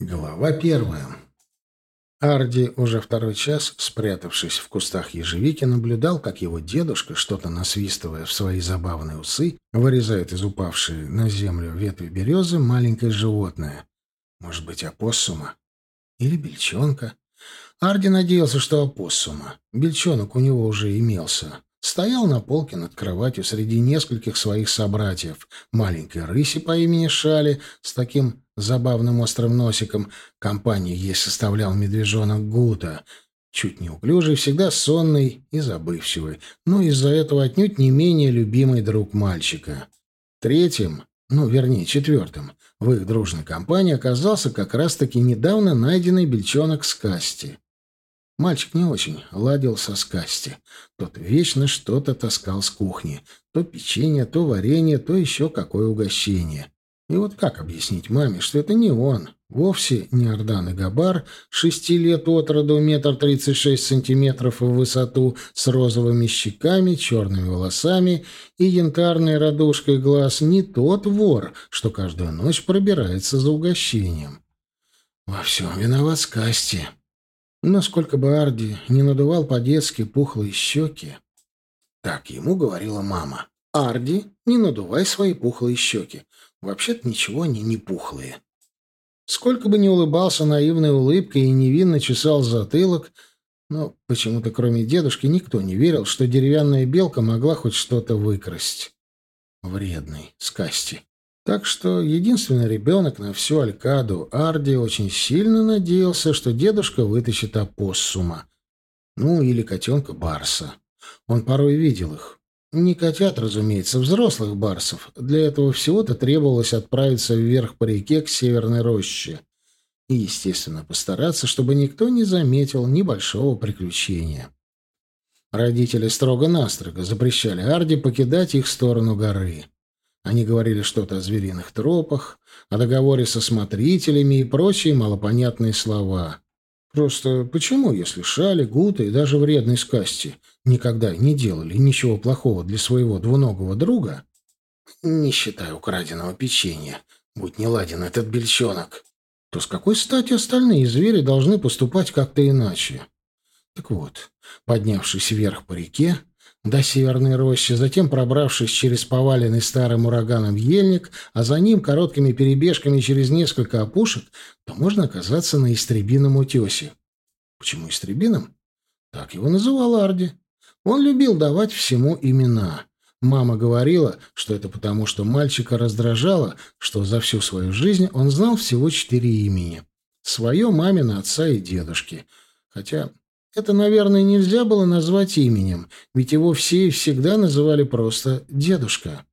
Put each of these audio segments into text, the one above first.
Глава первая. Арди уже второй час, спрятавшись в кустах ежевики, наблюдал, как его дедушка, что-то насвистывая в свои забавные усы, вырезает из упавшей на землю ветви березы маленькое животное. Может быть, опоссума? Или бельчонка? Арди надеялся, что опоссума. Бельчонок у него уже имелся. Стоял на полке над кроватью среди нескольких своих собратьев. Маленькой рыси по имени Шали с таким забавным острым носиком. Компанию ей составлял медвежонок Гута. Чуть неуклюжий, всегда сонный и забывчивый, но из-за этого отнюдь не менее любимый друг мальчика. Третьим, ну, вернее, четвертым, в их дружной компании оказался как раз-таки недавно найденный бельчонок Скасти. Мальчик не очень ладил со Скасти. Тот вечно что-то таскал с кухни. То печенье, то варенье, то еще какое угощение. И вот как объяснить маме, что это не он, вовсе не Ордан и Габар, шести лет от роду, метр тридцать шесть сантиметров в высоту, с розовыми щеками, черными волосами и янтарной радужкой глаз, не тот вор, что каждую ночь пробирается за угощением. Во всем виноват Скасти. Но сколько бы Арди не надувал по-детски пухлые щеки, так ему говорила мама. «Арди, не надувай свои пухлые щеки. Вообще-то ничего они не пухлые». Сколько бы ни улыбался наивной улыбкой и невинно чесал затылок, но почему-то кроме дедушки никто не верил, что деревянная белка могла хоть что-то выкрасть. Вредный, скасти. Так что единственный ребенок на всю Алькаду, Арди, очень сильно надеялся, что дедушка вытащит опоссума. Ну, или котенка Барса. Он порой видел их. Не котят, разумеется, взрослых барсов. Для этого всего-то требовалось отправиться вверх по реке к северной роще. И, естественно, постараться, чтобы никто не заметил небольшого приключения. Родители строго-настрого запрещали Арди покидать их сторону горы. Они говорили что-то о звериных тропах, о договоре со смотрителями и прочие малопонятные слова. Просто почему, если Шали, Гута и даже вредный Скасти никогда не делали ничего плохого для своего двуногого друга, не считая украденного печенья, будь не этот бельчонок, то с какой стати остальные звери должны поступать как-то иначе? Так вот, поднявшись вверх по реке, до северной рощи, затем пробравшись через поваленный старым ураганом ельник, а за ним короткими перебежками через несколько опушек, то можно оказаться на истребином утесе. Почему истребином? Так его называл Арди. Он любил давать всему имена. Мама говорила, что это потому, что мальчика раздражало, что за всю свою жизнь он знал всего четыре имени. Свое, мамина, отца и дедушки. Хотя это, наверное, нельзя было назвать именем, ведь его все и всегда называли просто «дедушка».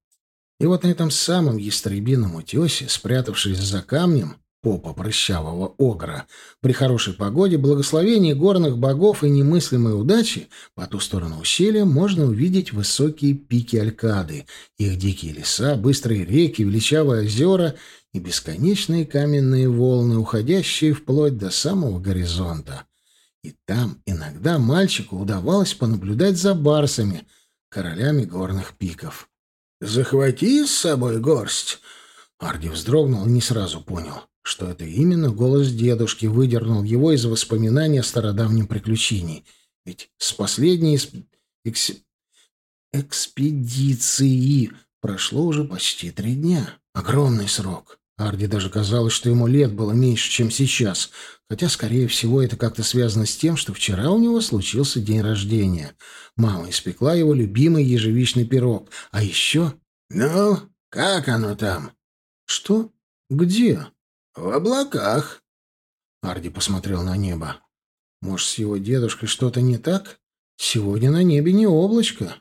И вот на этом самом ястребином утесе, спрятавшись за камнем, попа прыщавого огра, при хорошей погоде, благословении горных богов и немыслимой удачи, по ту сторону ущелья можно увидеть высокие пики Алькады, их дикие леса, быстрые реки, величавые озера и бесконечные каменные волны, уходящие вплоть до самого горизонта. И там иногда мальчику удавалось понаблюдать за барсами, королями горных пиков. «Захвати с собой горсть!» Арди вздрогнул и не сразу понял, что это именно голос дедушки выдернул его из воспоминаний о стародавнем приключении. Ведь с последней экс... экспедиции прошло уже почти три дня. Огромный срок. Арди даже казалось, что ему лет было меньше, чем сейчас, хотя, скорее всего, это как-то связано с тем, что вчера у него случился день рождения. Мама испекла его любимый ежевичный пирог. А еще... «Ну, как оно там?» «Что? Где?» «В облаках». Арди посмотрел на небо. «Может, с его дедушкой что-то не так? Сегодня на небе не облачко».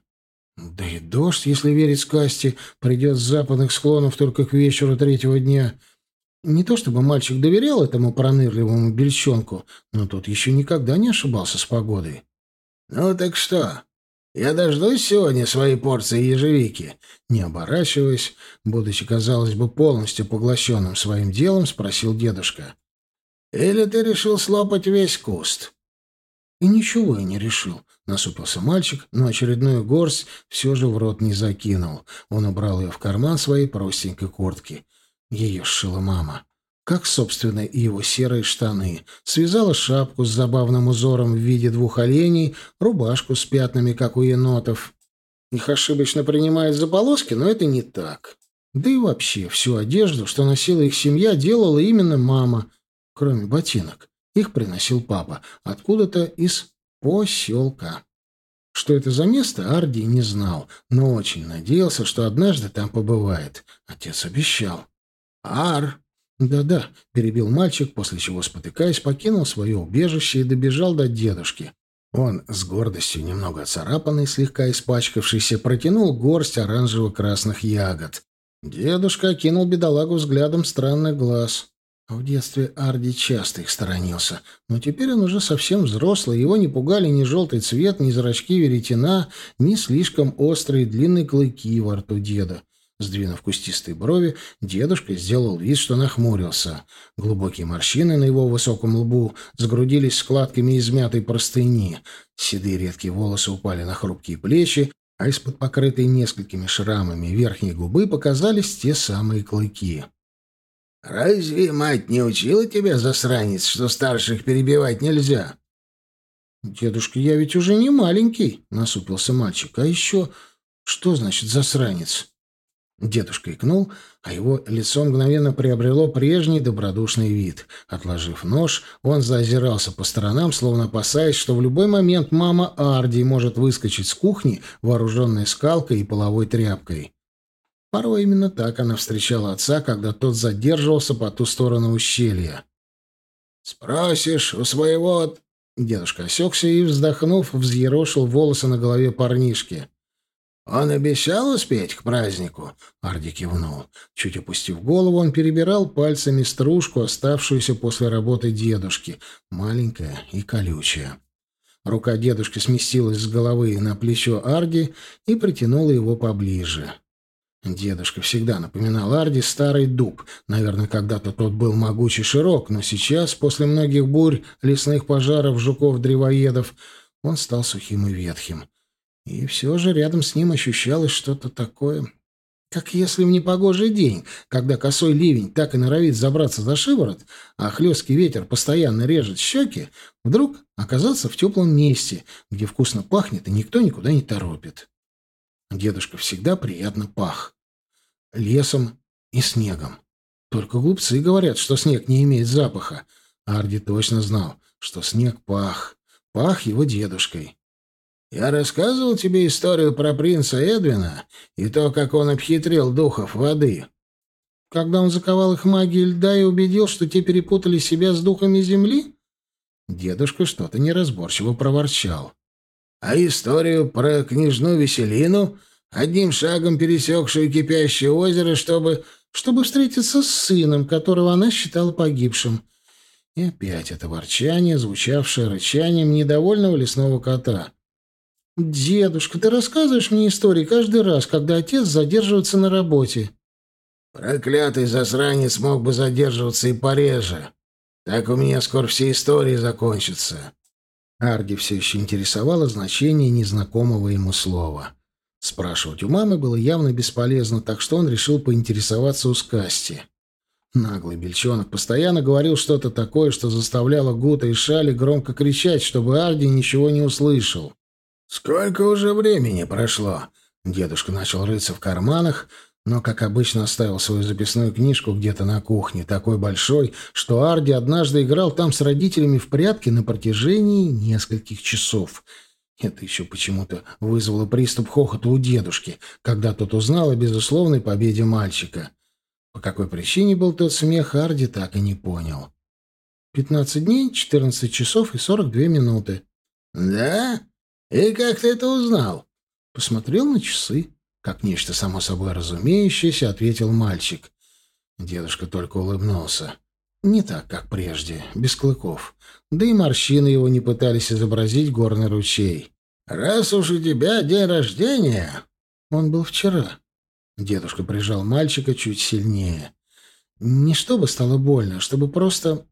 Да и дождь, если верить сказке, придет с западных склонов только к вечеру третьего дня. Не то чтобы мальчик доверял этому пронырливому бельчонку, но тот еще никогда не ошибался с погодой. «Ну так что, я дождусь сегодня своей порции ежевики?» Не оборачиваясь, будучи, казалось бы, полностью поглощенным своим делом, спросил дедушка. «Или ты решил слопать весь куст?» «И ничего я не решил. Насупился мальчик, но очередную горсть все же в рот не закинул. Он убрал ее в карман своей простенькой куртки. Ее сшила мама. как, собственно, и его серые штаны. Связала шапку с забавным узором в виде двух оленей, рубашку с пятнами, как у енотов. Их ошибочно принимают за полоски, но это не так. Да и вообще, всю одежду, что носила их семья, делала именно мама, кроме ботинок. Их приносил папа, откуда-то из поселка. Что это за место, Арди не знал, но очень надеялся, что однажды там побывает. Отец обещал. «Ар!» «Да-да», — перебил мальчик, после чего, спотыкаясь, покинул свое убежище и добежал до дедушки. Он, с гордостью немного царапанный, слегка испачкавшийся, протянул горсть оранжево-красных ягод. Дедушка окинул бедолагу взглядом странных глаз. В детстве Арди часто их сторонился, но теперь он уже совсем взрослый, его не пугали ни желтый цвет, ни зрачки веретена, ни слишком острые длинные клыки во рту деда. Сдвинув кустистые брови, дедушка сделал вид, что нахмурился. Глубокие морщины на его высоком лбу сгрудились складками измятой простыни. Седые редкие волосы упали на хрупкие плечи, а из-под покрытой несколькими шрамами верхней губы показались те самые клыки. «Разве мать не учила тебя, засранец, что старших перебивать нельзя?» «Дедушка, я ведь уже не маленький», — насупился мальчик. «А еще что значит засранец?» Дедушка икнул, а его лицо мгновенно приобрело прежний добродушный вид. Отложив нож, он заозирался по сторонам, словно опасаясь, что в любой момент мама Арди может выскочить с кухни, вооруженная скалкой и половой тряпкой. Порой именно так она встречала отца, когда тот задерживался по ту сторону ущелья. «Спросишь у своего...» Дедушка осекся и, вздохнув, взъерошил волосы на голове парнишки. «Он обещал успеть к празднику?» Арди кивнул. Чуть опустив голову, он перебирал пальцами стружку, оставшуюся после работы дедушки, маленькая и колючая. Рука дедушки сместилась с головы на плечо Арди и притянула его поближе. Дедушка всегда напоминал Арди старый дуб. Наверное, когда-то тот был могучий широк, но сейчас, после многих бурь, лесных пожаров, жуков-древоедов, он стал сухим и ветхим. И все же рядом с ним ощущалось что-то такое, как если в непогожий день, когда косой ливень так и норовит забраться за шиворот, а хлесткий ветер постоянно режет щеки, вдруг оказаться в теплом месте, где вкусно пахнет и никто никуда не торопит. Дедушка всегда приятно пах лесом и снегом. Только глупцы говорят, что снег не имеет запаха. Арди точно знал, что снег пах. Пах его дедушкой. Я рассказывал тебе историю про принца Эдвина и то, как он обхитрил духов воды. Когда он заковал их магией льда и убедил, что те перепутали себя с духами земли? Дедушка что-то неразборчиво проворчал. А историю про княжну Веселину одним шагом пересекшую кипящее озеро, чтобы... чтобы встретиться с сыном, которого она считала погибшим. И опять это ворчание, звучавшее рычанием недовольного лесного кота. «Дедушка, ты рассказываешь мне истории каждый раз, когда отец задерживается на работе». «Проклятый засранец мог бы задерживаться и пореже. Так у меня скоро все истории закончатся». Арди все еще интересовало значение незнакомого ему слова. Спрашивать у мамы было явно бесполезно, так что он решил поинтересоваться у Скасти. Наглый бельчонок постоянно говорил что-то такое, что заставляло Гута и Шали громко кричать, чтобы Арди ничего не услышал. «Сколько уже времени прошло?» Дедушка начал рыться в карманах, но, как обычно, оставил свою записную книжку где-то на кухне, такой большой, что Арди однажды играл там с родителями в прятки на протяжении нескольких часов — это еще почему-то вызвало приступ хохота у дедушки, когда тот узнал о безусловной победе мальчика. По какой причине был тот смех, Арди так и не понял. «Пятнадцать дней, четырнадцать часов и сорок две минуты». «Да? И как ты это узнал?» Посмотрел на часы. Как нечто само собой разумеющееся, ответил мальчик. Дедушка только улыбнулся. Не так, как прежде, без клыков. Да и морщины его не пытались изобразить горный ручей. «Раз уж у тебя день рождения...» Он был вчера. Дедушка прижал мальчика чуть сильнее. Не чтобы стало больно, чтобы просто...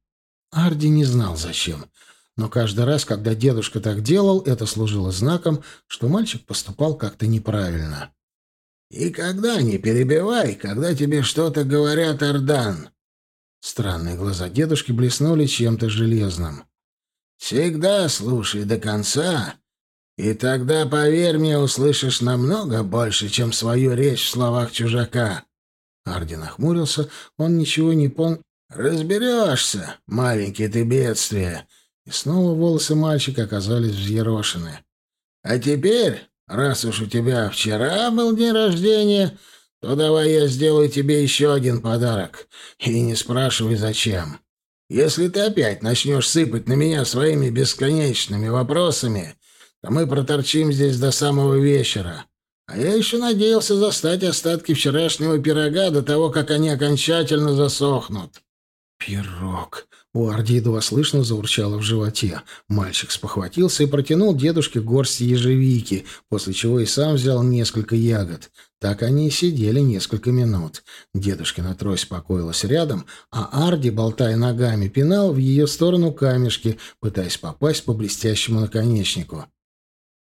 Арди не знал, зачем. Но каждый раз, когда дедушка так делал, это служило знаком, что мальчик поступал как-то неправильно. «И когда не перебивай, когда тебе что-то говорят, Ардан. Странные глаза дедушки блеснули чем-то железным. «Всегда слушай до конца, и тогда, поверь мне, услышишь намного больше, чем свою речь в словах чужака». Арди нахмурился, он ничего не понял. «Разберешься, маленький ты бедствие!» И снова волосы мальчика оказались взъерошены. «А теперь, раз уж у тебя вчера был день рождения, то давай я сделаю тебе еще один подарок. И не спрашивай, зачем. Если ты опять начнешь сыпать на меня своими бесконечными вопросами, то мы проторчим здесь до самого вечера. А я еще надеялся застать остатки вчерашнего пирога до того, как они окончательно засохнут. Пирог. У Арди едва слышно заурчало в животе. Мальчик спохватился и протянул дедушке горсть ежевики, после чего и сам взял несколько ягод. Так они и сидели несколько минут. Дедушкина трость покоилась рядом, а Арди, болтая ногами, пинал в ее сторону камешки, пытаясь попасть по блестящему наконечнику.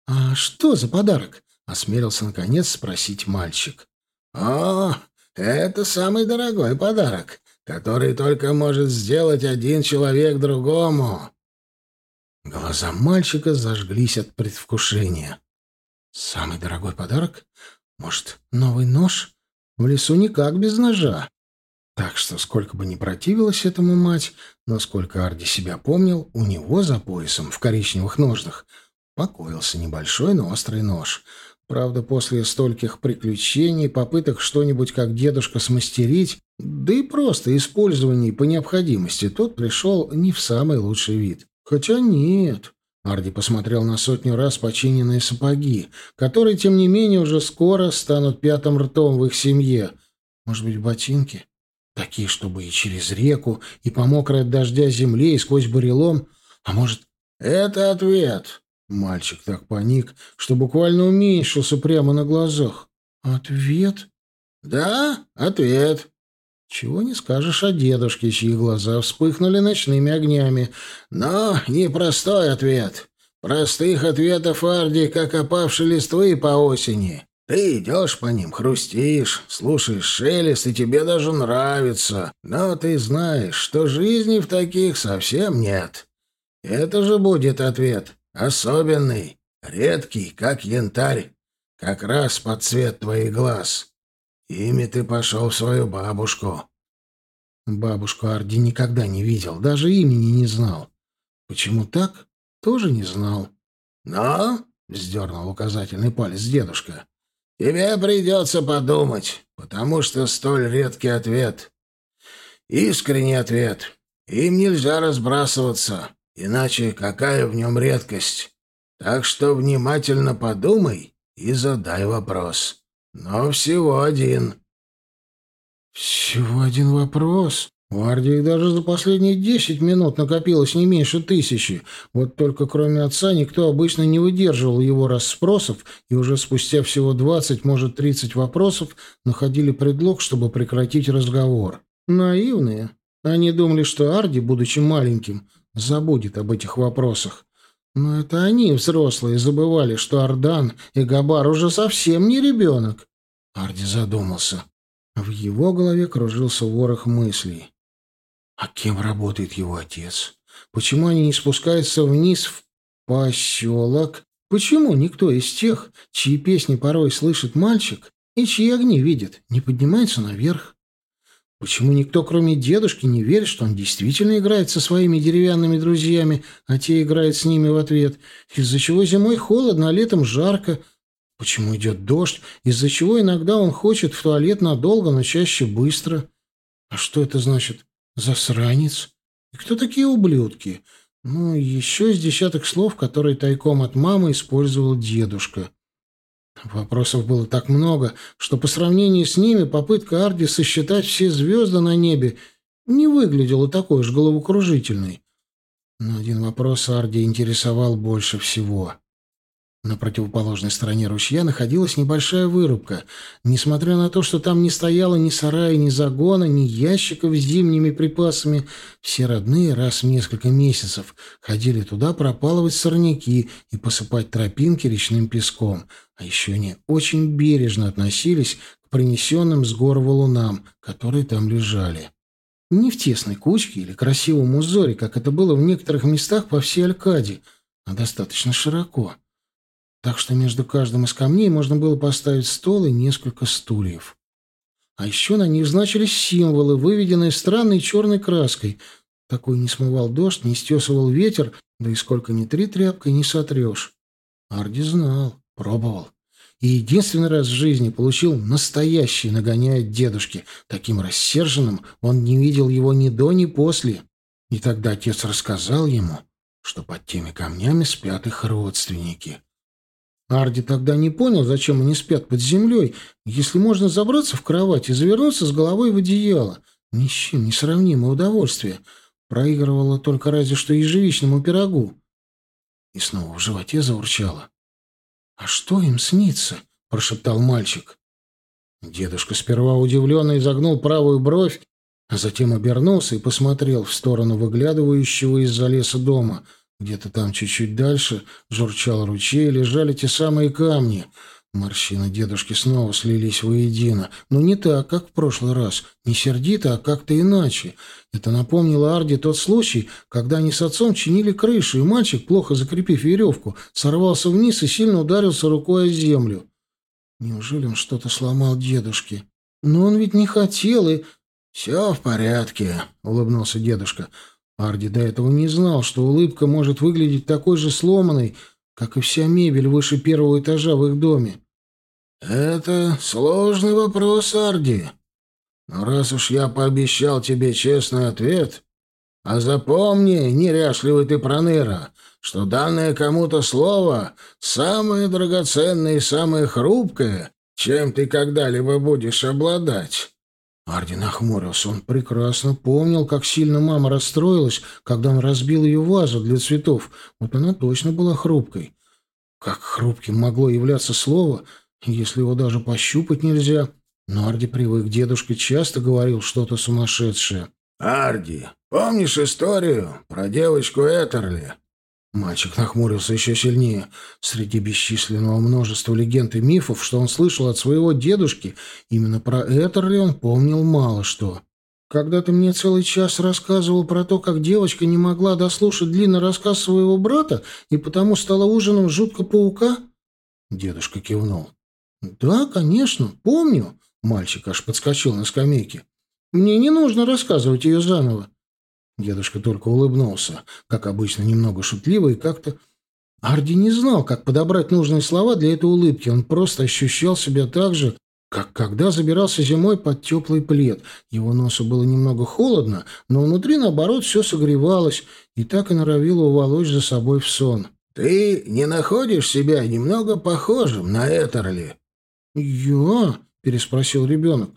«А что за подарок?» — осмелился наконец спросить мальчик. «О, это самый дорогой подарок, который только может сделать один человек другому». Глаза мальчика зажглись от предвкушения. «Самый дорогой подарок? Может, новый нож? В лесу никак без ножа. Так что, сколько бы ни противилась этому мать, но сколько Арди себя помнил, у него за поясом, в коричневых ножнах, покоился небольшой, но острый нож. Правда, после стольких приключений, попыток что-нибудь как дедушка смастерить, да и просто использований по необходимости, тот пришел не в самый лучший вид. Хотя нет, Арди посмотрел на сотню раз починенные сапоги, которые, тем не менее, уже скоро станут пятым ртом в их семье. Может быть, ботинки? Такие, чтобы и через реку, и по мокрой от дождя земле, и сквозь бурелом. А может... Это ответ. Мальчик так паник, что буквально уменьшился прямо на глазах. Ответ? Да, ответ. Чего не скажешь о дедушке, чьи глаза вспыхнули ночными огнями. Но непростой ответ. Простых ответов Арди, как опавшей листвы по осени. Ты идешь по ним, хрустишь, слушаешь шелест, и тебе даже нравится. Но ты знаешь, что жизни в таких совсем нет. Это же будет ответ. Особенный, редкий, как янтарь. Как раз под цвет твоих глаз. Ими ты пошел в свою бабушку. Бабушку Арди никогда не видел, даже имени не знал. Почему так? Тоже не знал. Но, — вздернул указательный палец дедушка, — тебе придется подумать, потому что столь редкий ответ. Искренний ответ. Им нельзя разбрасываться, иначе какая в нем редкость? Так что внимательно подумай и задай вопрос. Но всего один. Всего один вопрос. У Ардии даже за последние десять минут накопилось не меньше тысячи. Вот только кроме отца никто обычно не выдерживал его расспросов, и уже спустя всего двадцать, может, тридцать вопросов находили предлог, чтобы прекратить разговор. Наивные. Они думали, что Арди, будучи маленьким, забудет об этих вопросах. Но это они, взрослые, забывали, что Ардан и Габар уже совсем не ребенок. Арди задумался. В его голове кружился ворох мыслей. А кем работает его отец? Почему они не спускаются вниз в поселок? Почему никто из тех, чьи песни порой слышит мальчик и чьи огни видит, не поднимается наверх? Почему никто, кроме дедушки, не верит, что он действительно играет со своими деревянными друзьями, а те играют с ними в ответ? Из-за чего зимой холодно, а летом жарко? Почему идет дождь? Из-за чего иногда он хочет в туалет надолго, но чаще быстро? А что это значит? Засранец? И кто такие ублюдки? Ну, еще из десяток слов, которые тайком от мамы использовал дедушка. Вопросов было так много, что по сравнению с ними попытка Арди сосчитать все звезды на небе не выглядела такой уж головокружительной. Но один вопрос Арди интересовал больше всего. На противоположной стороне ручья находилась небольшая вырубка. Несмотря на то, что там не стояло ни сарая, ни загона, ни ящиков с зимними припасами, все родные раз в несколько месяцев ходили туда пропалывать сорняки и посыпать тропинки речным песком, а еще они очень бережно относились к принесенным с гор валунам, которые там лежали. Не в тесной кучке или красивом узоре, как это было в некоторых местах по всей Алькаде, а достаточно широко. Так что между каждым из камней можно было поставить стол и несколько стульев. А еще на них значились символы, выведенные странной черной краской. Такой не смывал дождь, не стесывал ветер, да и сколько ни три тряпкой не сотрешь. Арди знал, пробовал. И единственный раз в жизни получил настоящий нагоняя дедушки. Таким рассерженным он не видел его ни до, ни после. И тогда отец рассказал ему, что под теми камнями спят их родственники. Арди тогда не понял, зачем они спят под землей, если можно забраться в кровать и завернуться с головой в одеяло. Ни с чем несравнимое удовольствие. Проигрывало только разве что ежевичному пирогу. И снова в животе заурчало. «А что им снится?» — прошептал мальчик. Дедушка сперва удивленно изогнул правую бровь, а затем обернулся и посмотрел в сторону выглядывающего из-за леса дома — где-то там чуть-чуть дальше журчал ручей, лежали те самые камни. Морщины дедушки снова слились воедино. Но не так, как в прошлый раз. Не сердито, а как-то иначе. Это напомнило Арди тот случай, когда они с отцом чинили крышу, и мальчик, плохо закрепив веревку, сорвался вниз и сильно ударился рукой о землю. Неужели он что-то сломал дедушке? Но он ведь не хотел и... «Все в порядке», — улыбнулся дедушка. Арди до этого не знал, что улыбка может выглядеть такой же сломанной, как и вся мебель выше первого этажа в их доме. «Это сложный вопрос, Арди. Но раз уж я пообещал тебе честный ответ, а запомни, неряшливый ты проныра, что данное кому-то слово самое драгоценное и самое хрупкое, чем ты когда-либо будешь обладать». Арди нахмурился. Он прекрасно помнил, как сильно мама расстроилась, когда он разбил ее вазу для цветов. Вот она точно была хрупкой. Как хрупким могло являться слово, если его даже пощупать нельзя? Но Арди привык, дедушка часто говорил что-то сумасшедшее. «Арди, помнишь историю про девочку Этерли?» Мальчик нахмурился еще сильнее. Среди бесчисленного множества легенд и мифов, что он слышал от своего дедушки, именно про Этерли он помнил мало что. «Когда ты мне целый час рассказывал про то, как девочка не могла дослушать длинный рассказ своего брата и потому стала ужином жутко паука?» Дедушка кивнул. «Да, конечно, помню». Мальчик аж подскочил на скамейке. «Мне не нужно рассказывать ее заново. Дедушка только улыбнулся, как обычно, немного шутливо и как-то... Арди не знал, как подобрать нужные слова для этой улыбки. Он просто ощущал себя так же, как когда забирался зимой под теплый плед. Его носу было немного холодно, но внутри, наоборот, все согревалось и так и норовило уволочь за собой в сон. «Ты не находишь себя немного похожим на Этерли?» «Я?» — переспросил ребенок.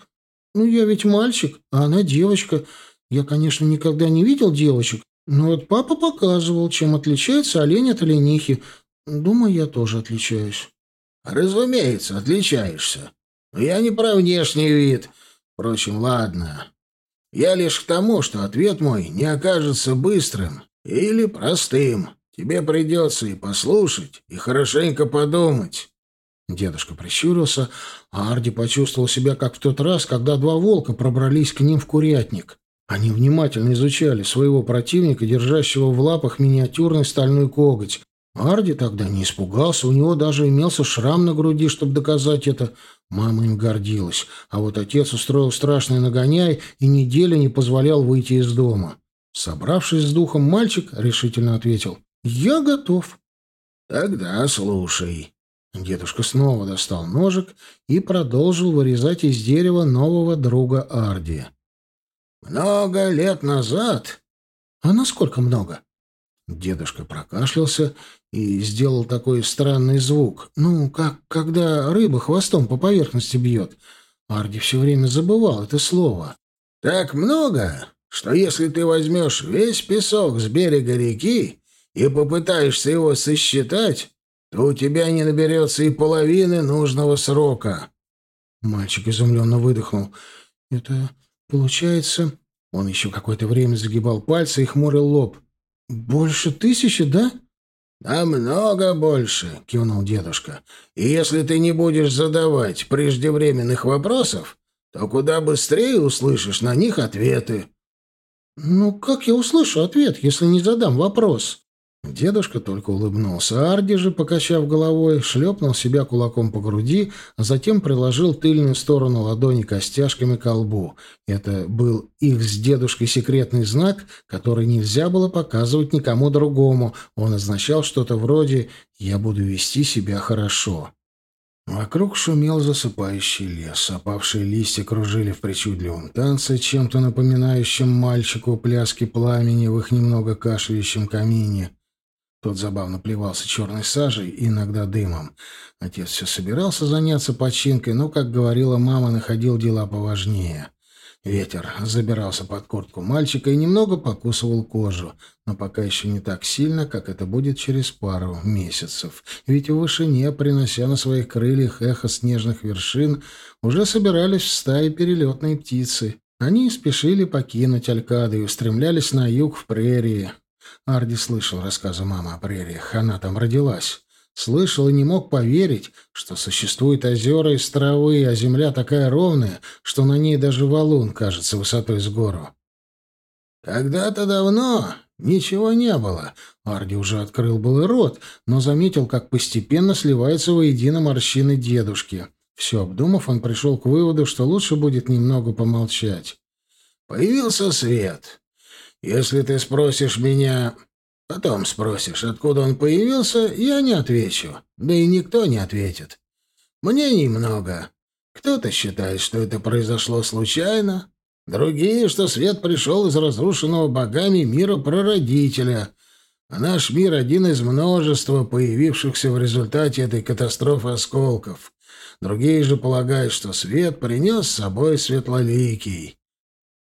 «Ну, я ведь мальчик, а она девочка. Я, конечно, никогда не видел девочек, но вот папа показывал, чем отличается олень от оленихи. Думаю, я тоже отличаюсь. Разумеется, отличаешься. Но я не про внешний вид. Впрочем, ладно. Я лишь к тому, что ответ мой не окажется быстрым или простым. Тебе придется и послушать, и хорошенько подумать. Дедушка прищурился, а Арди почувствовал себя как в тот раз, когда два волка пробрались к ним в курятник. Они внимательно изучали своего противника, держащего в лапах миниатюрный стальной коготь. Арди тогда не испугался, у него даже имелся шрам на груди, чтобы доказать это. Мама им гордилась, а вот отец устроил страшный нагоняй и неделю не позволял выйти из дома. Собравшись с духом, мальчик решительно ответил «Я готов». «Тогда слушай». Дедушка снова достал ножик и продолжил вырезать из дерева нового друга Арди. Много лет назад. А насколько много? Дедушка прокашлялся и сделал такой странный звук. Ну, как когда рыба хвостом по поверхности бьет. Арди все время забывал это слово. Так много, что если ты возьмешь весь песок с берега реки и попытаешься его сосчитать, то у тебя не наберется и половины нужного срока. Мальчик изумленно выдохнул. Это Получается, он еще какое-то время загибал пальцы и хмурил лоб. Больше тысячи, да? «Намного больше», — кивнул дедушка. «И если ты не будешь задавать преждевременных вопросов, то куда быстрее услышишь на них ответы». «Ну, как я услышу ответ, если не задам вопрос?» Дедушка только улыбнулся. Арди же, покачав головой, шлепнул себя кулаком по груди, а затем приложил тыльную сторону ладони костяшками к лбу. Это был их с дедушкой секретный знак, который нельзя было показывать никому другому. Он означал что-то вроде «я буду вести себя хорошо». Вокруг шумел засыпающий лес. Опавшие листья кружили в причудливом танце, чем-то напоминающем мальчику пляски пламени в их немного кашляющем камине. Тот забавно плевался черной сажей и иногда дымом. Отец все собирался заняться починкой, но, как говорила мама, находил дела поважнее. Ветер забирался под куртку мальчика и немного покусывал кожу, но пока еще не так сильно, как это будет через пару месяцев. Ведь в вышине, принося на своих крыльях эхо снежных вершин, уже собирались в стаи перелетные птицы. Они спешили покинуть Алькады и устремлялись на юг в прерии, Арди слышал рассказы мамы о прериях. Она там родилась. Слышал и не мог поверить, что существуют озера из травы, а земля такая ровная, что на ней даже валун кажется высотой с гору. «Когда-то давно ничего не было». Арди уже открыл был рот, но заметил, как постепенно сливаются воедино морщины дедушки. Все обдумав, он пришел к выводу, что лучше будет немного помолчать. «Появился свет. Если ты спросишь меня... Потом спросишь, откуда он появился, я не отвечу. Да и никто не ответит. Мнений много. Кто-то считает, что это произошло случайно. Другие, что свет пришел из разрушенного богами мира прародителя. А наш мир — один из множества, появившихся в результате этой катастрофы осколков. Другие же полагают, что свет принес с собой светлоликий.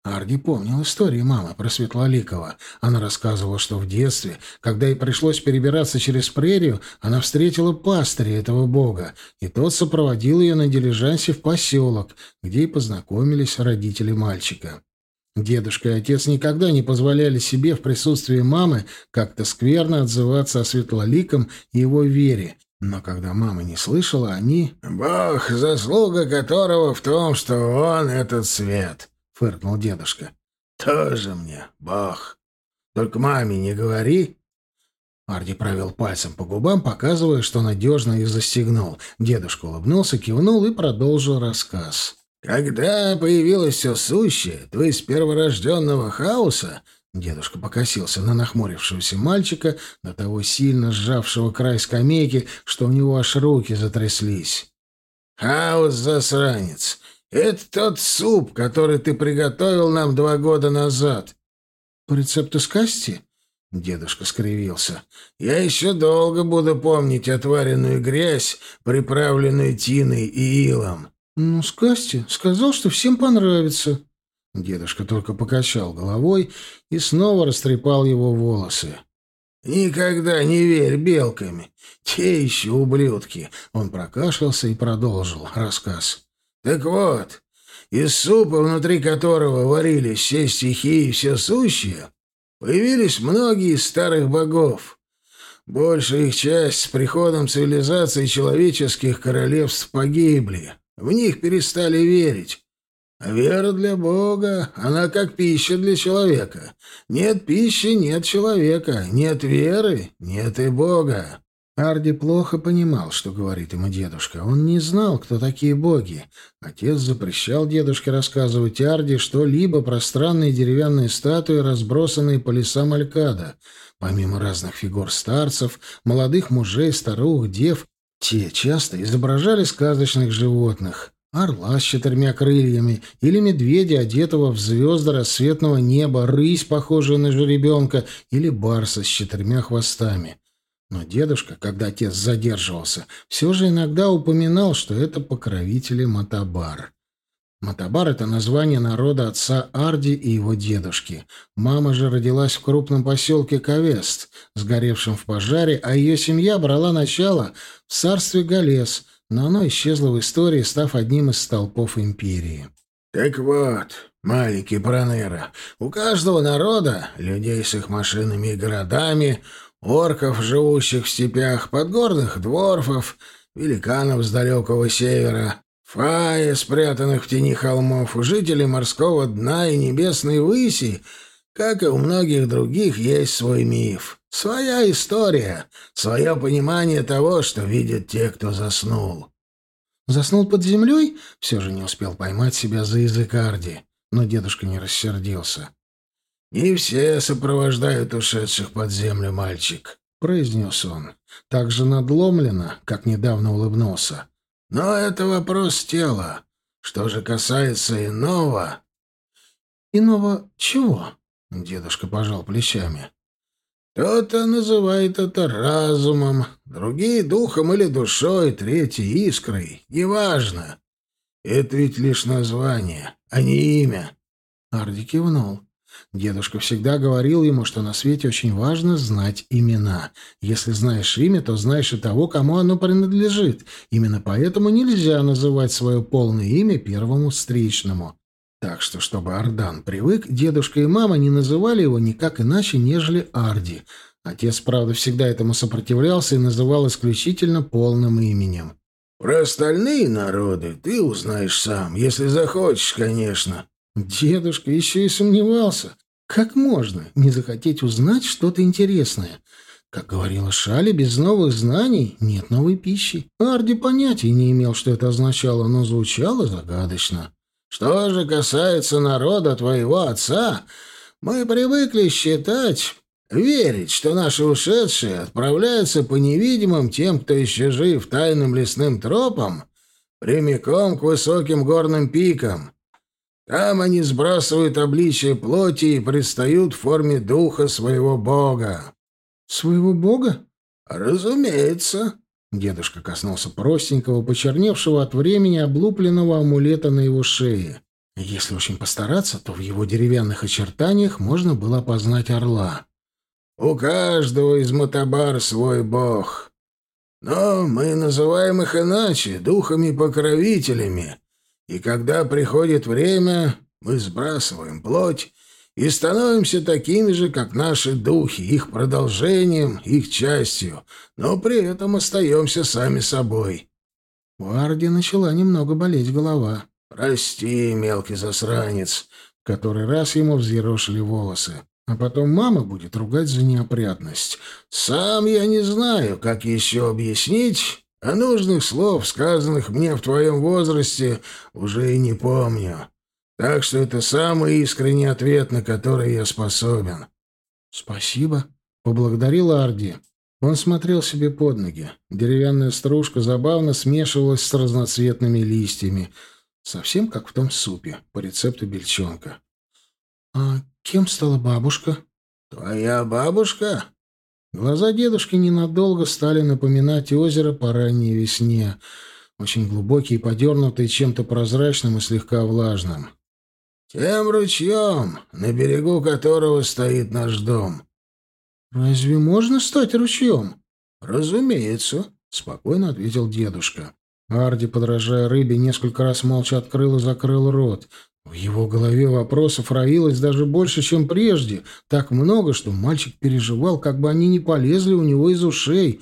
Арди помнил истории мамы про Светлоликова. Она рассказывала, что в детстве, когда ей пришлось перебираться через прерию, она встретила пастыря этого бога, и тот сопроводил ее на дилижансе в поселок, где и познакомились родители мальчика. Дедушка и отец никогда не позволяли себе в присутствии мамы как-то скверно отзываться о Светлоликом и его вере, но когда мама не слышала, они... «Бог, заслуга которого в том, что он этот свет», — фыркнул дедушка. «Тоже мне, бог. Только маме не говори». Арди провел пальцем по губам, показывая, что надежно их застегнул. Дедушка улыбнулся, кивнул и продолжил рассказ. «Когда появилось все сущее, то есть перворожденного хаоса, Дедушка покосился на нахмурившегося мальчика, до того сильно сжавшего край скамейки, что у него аж руки затряслись. «Хаос, засранец! Это тот суп, который ты приготовил нам два года назад. По рецепту Скасти? Дедушка скривился. Я еще долго буду помнить отваренную грязь, приправленную тиной и илом. Ну, Скасти сказал, что всем понравится. Дедушка только покачал головой и снова растрепал его волосы. «Никогда не верь белками. Те еще ублюдки!» Он прокашлялся и продолжил рассказ. Так вот, из супа, внутри которого варились все стихии и все сущее, появились многие из старых богов. Большая их часть с приходом цивилизации человеческих королевств погибли. В них перестали верить. А вера для Бога, она как пища для человека. Нет пищи — нет человека. Нет веры — нет и Бога. Арди плохо понимал, что говорит ему дедушка. Он не знал, кто такие боги. Отец запрещал дедушке рассказывать Арди что-либо про странные деревянные статуи, разбросанные по лесам Алькада. Помимо разных фигур старцев, молодых мужей, старух, дев, те часто изображали сказочных животных. Орла с четырьмя крыльями или медведя, одетого в звезды рассветного неба, рысь, похожая на жеребенка, или барса с четырьмя хвостами. Но дедушка, когда отец задерживался, все же иногда упоминал, что это покровители Матабар. Матабар — это название народа отца Арди и его дедушки. Мама же родилась в крупном поселке Ковест, сгоревшем в пожаре, а ее семья брала начало в царстве Галес, но оно исчезло в истории, став одним из столпов империи. «Так вот, маленький Пронера, у каждого народа, людей с их машинами и городами — орков, живущих в степях, подгорных дворфов, великанов с далекого севера, фаи, спрятанных в тени холмов, жителей морского дна и небесной выси, Как и у многих других, есть свой миф, своя история, свое понимание того, что видят те, кто заснул. Заснул под землей? Все же не успел поймать себя за язык Арди, но дедушка не рассердился. «Не все сопровождают ушедших под землю, мальчик», — произнес он. Так же надломленно, как недавно улыбнулся. «Но это вопрос тела. Что же касается иного...» «Иного чего?» — дедушка пожал плечами. «Кто-то называет это разумом, другие — духом или душой, третий — искрой. Неважно. Это ведь лишь название, а не имя». Арди кивнул. Дедушка всегда говорил ему, что на свете очень важно знать имена. Если знаешь имя, то знаешь и того, кому оно принадлежит. Именно поэтому нельзя называть свое полное имя первому встречному. Так что, чтобы Ардан привык, дедушка и мама не называли его никак иначе, нежели Арди. Отец, правда, всегда этому сопротивлялся и называл исключительно полным именем. «Про остальные народы ты узнаешь сам, если захочешь, конечно», Дедушка еще и сомневался. Как можно не захотеть узнать что-то интересное? Как говорила Шали, без новых знаний нет новой пищи. Арди понятия не имел, что это означало, но звучало загадочно. «Что же касается народа твоего отца, мы привыкли считать, верить, что наши ушедшие отправляются по невидимым тем, кто еще жив, тайным лесным тропам, прямиком к высоким горным пикам». Там они сбрасывают обличие плоти и предстают в форме духа своего бога. Своего бога? Разумеется. Дедушка коснулся простенького, почерневшего от времени облупленного амулета на его шее. Если очень постараться, то в его деревянных очертаниях можно было опознать орла. «У каждого из Матабар свой бог. Но мы называем их иначе, духами-покровителями, и когда приходит время, мы сбрасываем плоть и становимся такими же, как наши духи, их продолжением, их частью, но при этом остаемся сами собой. У Арди начала немного болеть голова. «Прости, мелкий засранец», — который раз ему взъерошили волосы. А потом мама будет ругать за неопрятность. «Сам я не знаю, как еще объяснить, а нужных слов, сказанных мне в твоем возрасте, уже и не помню. Так что это самый искренний ответ, на который я способен. Спасибо, поблагодарил Арди. Он смотрел себе под ноги. Деревянная стружка забавно смешивалась с разноцветными листьями, совсем как в том супе по рецепту бельчонка. А кем стала бабушка? Твоя бабушка? Глаза дедушки ненадолго стали напоминать озеро по ранней весне, очень глубокие, подернутые чем-то прозрачным и слегка влажным. «Тем ручьем, на берегу которого стоит наш дом». «Разве можно стать ручьем?» «Разумеется», — спокойно ответил дедушка. Арди, подражая рыбе, несколько раз молча открыл и закрыл рот, в его голове вопросов роилось даже больше, чем прежде. Так много, что мальчик переживал, как бы они не полезли у него из ушей.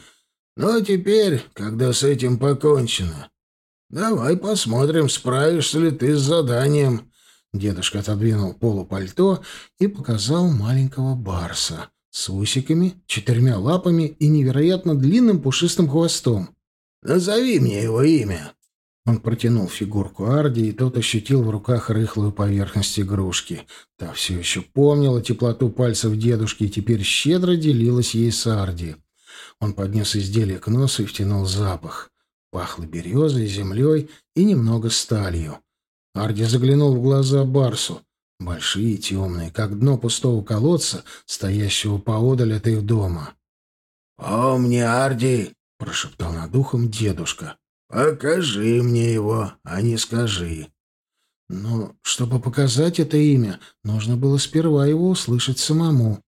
Но теперь, когда с этим покончено, давай посмотрим, справишься ли ты с заданием. Дедушка отодвинул полупальто и показал маленького барса с усиками, четырьмя лапами и невероятно длинным пушистым хвостом. «Назови мне его имя». Он протянул фигурку Арди, и тот ощутил в руках рыхлую поверхность игрушки. Та все еще помнила теплоту пальцев дедушки и теперь щедро делилась ей с Арди. Он поднес изделие к носу и втянул запах. Пахло березой, землей и немного сталью. Арди заглянул в глаза Барсу. Большие, темные, как дно пустого колодца, стоящего поодаль от их дома. «Помни, Арди!» — прошептал над ухом дедушка. «Покажи мне его, а не скажи». Но чтобы показать это имя, нужно было сперва его услышать самому.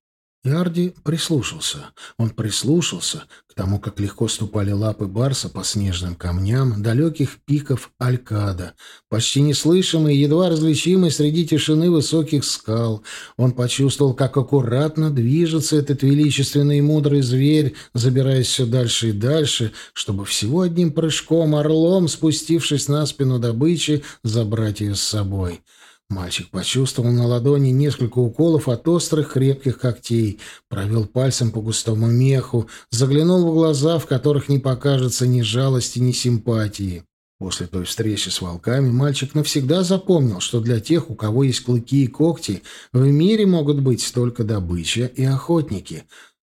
Ярди прислушался. Он прислушался к тому, как легко ступали лапы барса по снежным камням далеких пиков Алькада, почти неслышимый, едва различимый среди тишины высоких скал. Он почувствовал, как аккуратно движется этот величественный и мудрый зверь, забираясь все дальше и дальше, чтобы всего одним прыжком, орлом, спустившись на спину добычи, забрать ее с собой. Мальчик почувствовал на ладони несколько уколов от острых крепких когтей, провел пальцем по густому меху, заглянул в глаза, в которых не покажется ни жалости, ни симпатии. После той встречи с волками мальчик навсегда запомнил, что для тех, у кого есть клыки и когти, в мире могут быть только добыча и охотники.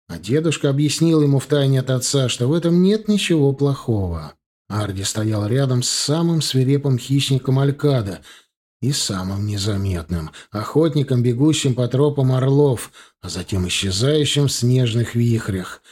А дедушка объяснил ему втайне от отца, что в этом нет ничего плохого. Арди стоял рядом с самым свирепым хищником Алькада — и самым незаметным, охотником, бегущим по тропам орлов, а затем исчезающим в снежных вихрях.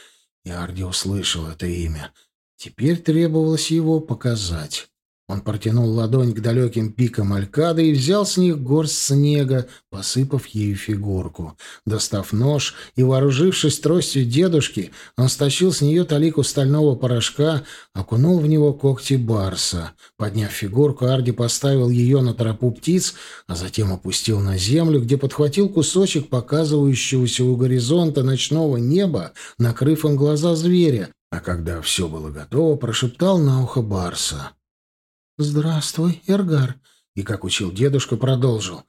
И Арди услышал это имя. Теперь требовалось его показать. Он протянул ладонь к далеким пикам Алькады и взял с них горсть снега, посыпав ею фигурку. Достав нож и вооружившись тростью дедушки, он стащил с нее талику стального порошка, окунул в него когти барса. Подняв фигурку, Арди поставил ее на тропу птиц, а затем опустил на землю, где подхватил кусочек показывающегося у горизонта ночного неба, накрыв им глаза зверя, а когда все было готово, прошептал на ухо барса. «Здравствуй, Эргар», и, как учил дедушка, продолжил.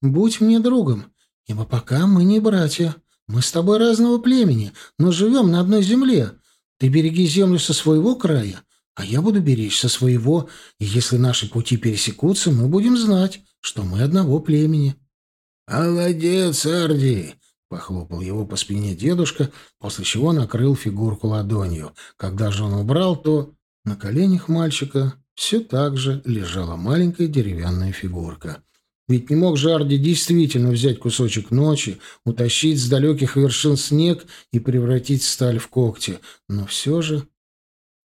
«Будь мне другом, ибо пока мы не братья. Мы с тобой разного племени, но живем на одной земле. Ты береги землю со своего края, а я буду беречь со своего, и если наши пути пересекутся, мы будем знать, что мы одного племени». «Молодец, Арди!» — похлопал его по спине дедушка, после чего накрыл фигурку ладонью. Когда же он убрал, то на коленях мальчика все так же лежала маленькая деревянная фигурка. Ведь не мог Жарди действительно взять кусочек ночи, утащить с далеких вершин снег и превратить сталь в когти. Но все же...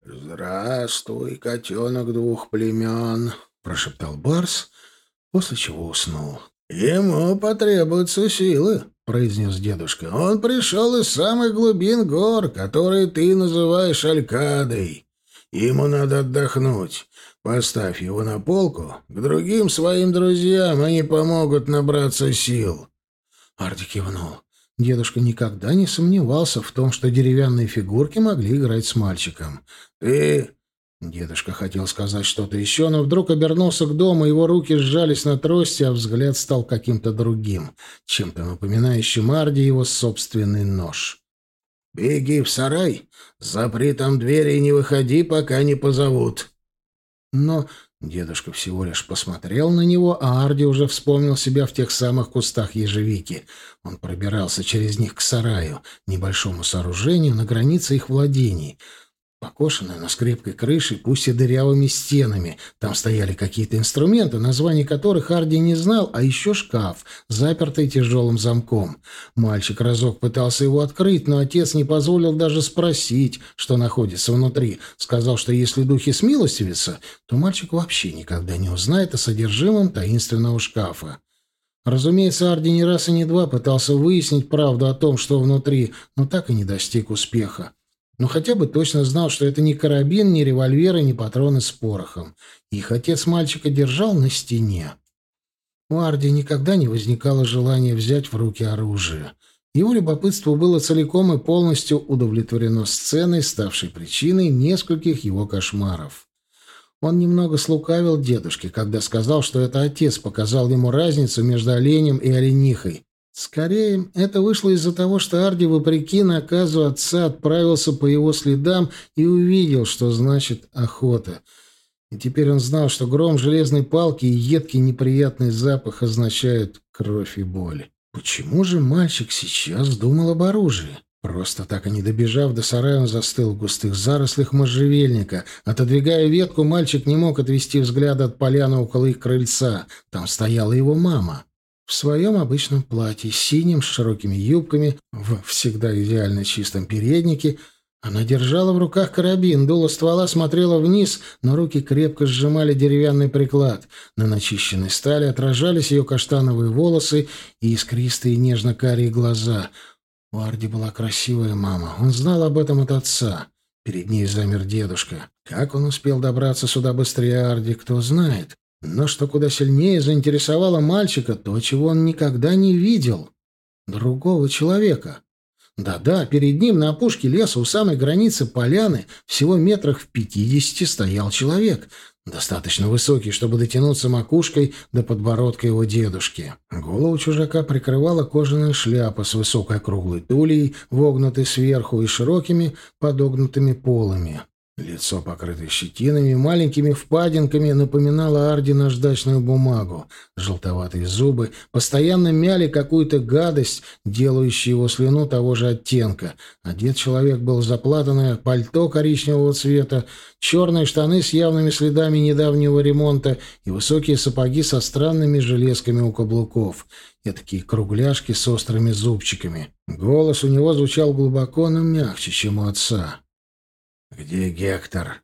«Здравствуй, котенок двух племен», — прошептал Барс, после чего уснул. «Ему потребуются силы», — произнес дедушка. «Он пришел из самых глубин гор, которые ты называешь Алькадой. Ему надо отдохнуть. Поставь его на полку. К другим своим друзьям они помогут набраться сил. Арди кивнул. Дедушка никогда не сомневался в том, что деревянные фигурки могли играть с мальчиком. «Ты...» Дедушка хотел сказать что-то еще, но вдруг обернулся к дому, его руки сжались на трости, а взгляд стал каким-то другим, чем-то напоминающим Арди его собственный нож. «Беги в сарай, запри там двери и не выходи, пока не позовут». Но дедушка всего лишь посмотрел на него, а Арди уже вспомнил себя в тех самых кустах ежевики. Он пробирался через них к сараю, небольшому сооружению на границе их владений — Покошенная, но с крепкой крышей, пусть и дырявыми стенами. Там стояли какие-то инструменты, названия которых Арди не знал, а еще шкаф, запертый тяжелым замком. Мальчик разок пытался его открыть, но отец не позволил даже спросить, что находится внутри. Сказал, что если духи смилостивятся, то мальчик вообще никогда не узнает о содержимом таинственного шкафа. Разумеется, Арди не раз и не два пытался выяснить правду о том, что внутри, но так и не достиг успеха но хотя бы точно знал, что это не карабин, не револьвер и не патроны с порохом. Их отец мальчика держал на стене. У Арди никогда не возникало желания взять в руки оружие. Его любопытство было целиком и полностью удовлетворено сценой, ставшей причиной нескольких его кошмаров. Он немного слукавил дедушке, когда сказал, что это отец показал ему разницу между оленем и оленихой, Скорее, это вышло из-за того, что Арди, вопреки наказу отца, отправился по его следам и увидел, что значит охота. И теперь он знал, что гром железной палки и едкий неприятный запах означают кровь и боль. Почему же мальчик сейчас думал об оружии? Просто так и не добежав до сарая, он застыл в густых зарослях можжевельника. Отодвигая ветку, мальчик не мог отвести взгляд от поляны около их крыльца. Там стояла его мама в своем обычном платье, синим, с широкими юбками, в всегда идеально чистом переднике. Она держала в руках карабин, дуло ствола смотрела вниз, но руки крепко сжимали деревянный приклад. На начищенной стали отражались ее каштановые волосы и искристые нежно-карие глаза. У Арди была красивая мама. Он знал об этом от отца. Перед ней замер дедушка. Как он успел добраться сюда быстрее Арди, кто знает. Но что куда сильнее заинтересовало мальчика, то, чего он никогда не видел. Другого человека. Да-да, перед ним на опушке леса у самой границы поляны, всего метрах в пятидесяти, стоял человек. достаточно высокий, чтобы дотянуться макушкой до подбородка его дедушки. Голову чужака прикрывала кожаная шляпа с высокой круглой тулей, вогнутой сверху и широкими подогнутыми полами. Лицо, покрытое щетинами, маленькими впадинками, напоминало Арди наждачную бумагу. Желтоватые зубы постоянно мяли какую-то гадость, делающую его слюну того же оттенка. Одет человек был заплатанное пальто коричневого цвета, черные штаны с явными следами недавнего ремонта и высокие сапоги со странными железками у каблуков. И такие кругляшки с острыми зубчиками. Голос у него звучал глубоко, но мягче, чем у отца. «Где Гектор?»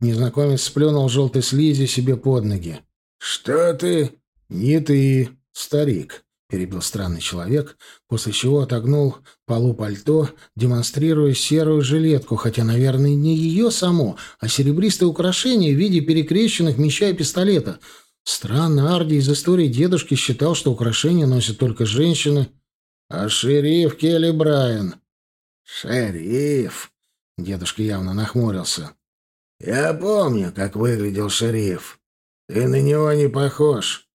Незнакомец сплюнул желтой слизи себе под ноги. «Что ты?» «Не ты, старик», — перебил странный человек, после чего отогнул полу пальто, демонстрируя серую жилетку, хотя, наверное, не ее само, а серебристое украшение в виде перекрещенных меча и пистолета. Странно, Арди из истории дедушки считал, что украшения носят только женщины. А шериф Келли Брайан. «Шериф!» Дедушка явно нахмурился. «Я помню, как выглядел шериф. Ты на него не похож».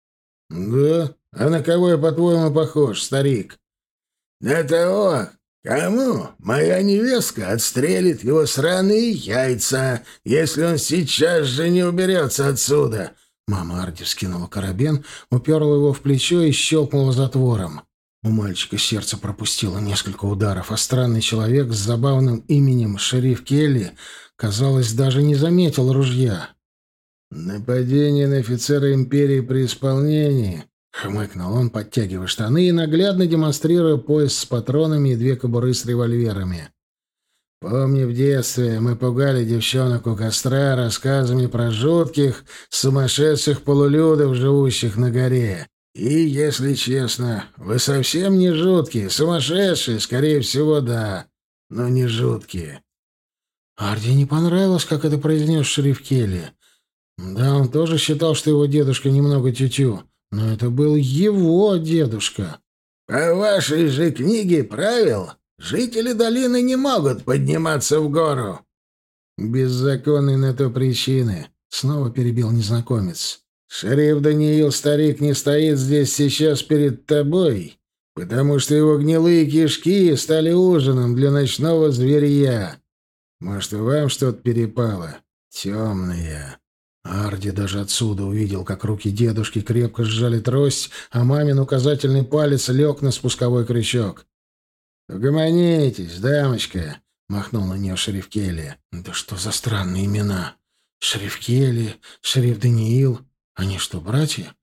«Да? А на кого я, по-твоему, похож, старик?» «На того, кому моя невестка отстрелит его сраные яйца, если он сейчас же не уберется отсюда». Мама Арди вскинула карабин, уперла его в плечо и щелкнула затвором. У мальчика сердце пропустило несколько ударов, а странный человек с забавным именем шериф Келли, казалось, даже не заметил ружья. «Нападение на офицера империи при исполнении», — хмыкнул он, подтягивая штаны и наглядно демонстрируя пояс с патронами и две кобуры с револьверами. «Помню, в детстве мы пугали девчонок у костра рассказами про жутких, сумасшедших полулюдов, живущих на горе. И, если честно, вы совсем не жуткие, сумасшедшие, скорее всего, да, но не жуткие. Арди не понравилось, как это произнес шериф Келли. Да, он тоже считал, что его дедушка немного тютю, но это был его дедушка. По вашей же книге правил жители долины не могут подниматься в гору. Беззаконные на то причины, снова перебил незнакомец. Шериф Даниил, старик, не стоит здесь сейчас перед тобой, потому что его гнилые кишки стали ужином для ночного зверья. Может, и вам что-то перепало? Темное. Арди даже отсюда увидел, как руки дедушки крепко сжали трость, а мамин указательный палец лег на спусковой крючок. «Угомонитесь, дамочка!» — махнул на нее шериф Келли. «Да что за странные имена? Шериф Келли, шериф Даниил. Они что, братья?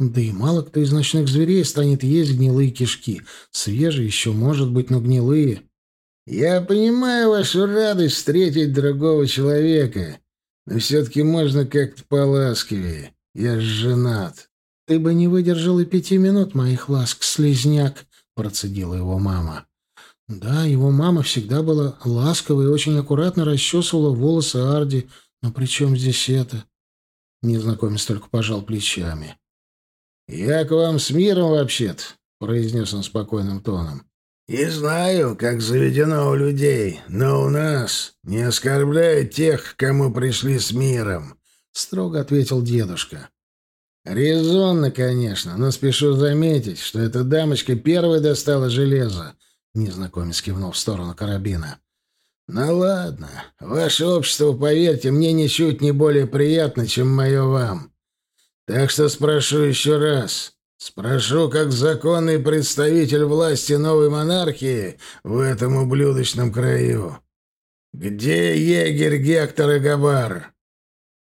Да и мало кто из ночных зверей станет есть гнилые кишки. Свежие еще, может быть, но гнилые. Я понимаю вашу радость встретить другого человека, но все-таки можно как-то поласковее. Я женат. Ты бы не выдержал и пяти минут моих ласк, слезняк, процедила его мама. Да, его мама всегда была ласковой и очень аккуратно расчесывала волосы Арди, но при чем здесь это? Незнакомец только пожал плечами. «Я к вам с миром вообще-то», — произнес он спокойным тоном. «И знаю, как заведено у людей, но у нас не оскорбляют тех, кому пришли с миром», — строго ответил дедушка. «Резонно, конечно, но спешу заметить, что эта дамочка первой достала железо», — незнакомец кивнул в сторону карабина. «Ну ладно, ваше общество, поверьте, мне ничуть не более приятно, чем мое вам. Так что спрошу еще раз. Спрошу, как законный представитель власти новой монархии в этом ублюдочном краю. Где егерь Гектор и Габар?»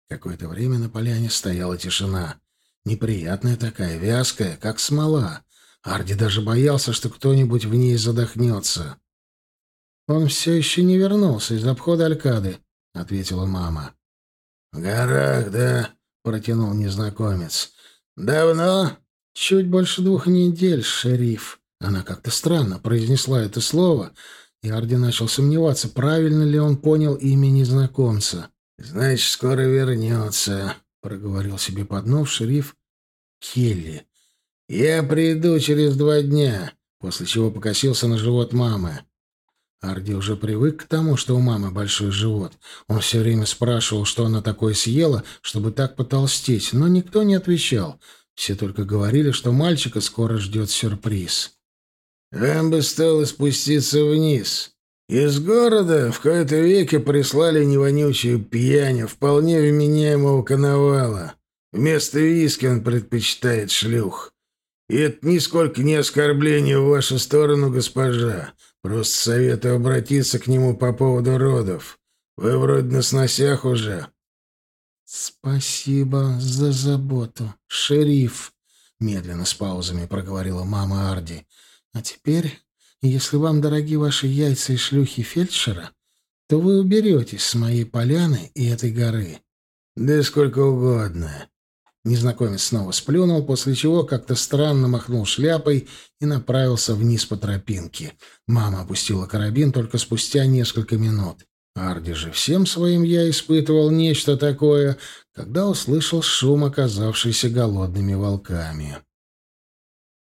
Какое-то время на поляне стояла тишина. Неприятная такая, вязкая, как смола. Арди даже боялся, что кто-нибудь в ней задохнется. «Он все еще не вернулся из обхода Алькады», — ответила мама. «В горах, да?» — протянул незнакомец. «Давно?» «Чуть больше двух недель, шериф». Она как-то странно произнесла это слово, и Арди начал сомневаться, правильно ли он понял имя незнакомца. «Значит, скоро вернется», — проговорил себе под нос шериф Келли. «Я приду через два дня», после чего покосился на живот мамы. Арди уже привык к тому, что у мамы большой живот. Он все время спрашивал, что она такое съела, чтобы так потолстеть, но никто не отвечал. Все только говорили, что мальчика скоро ждет сюрприз. «Вам бы стоило спуститься вниз. Из города в кои-то веке прислали невонючую пьяню, вполне вменяемого коновала. Вместо виски он предпочитает шлюх. И это нисколько не оскорбление в вашу сторону, госпожа. Просто советую обратиться к нему по поводу родов. Вы вроде на сносях уже». «Спасибо за заботу, шериф», — медленно с паузами проговорила мама Арди. «А теперь, если вам дороги ваши яйца и шлюхи фельдшера, то вы уберетесь с моей поляны и этой горы». «Да сколько угодно. Незнакомец снова сплюнул, после чего как-то странно махнул шляпой и направился вниз по тропинке. Мама опустила карабин только спустя несколько минут. Арди же всем своим я испытывал нечто такое, когда услышал шум, оказавшийся голодными волками.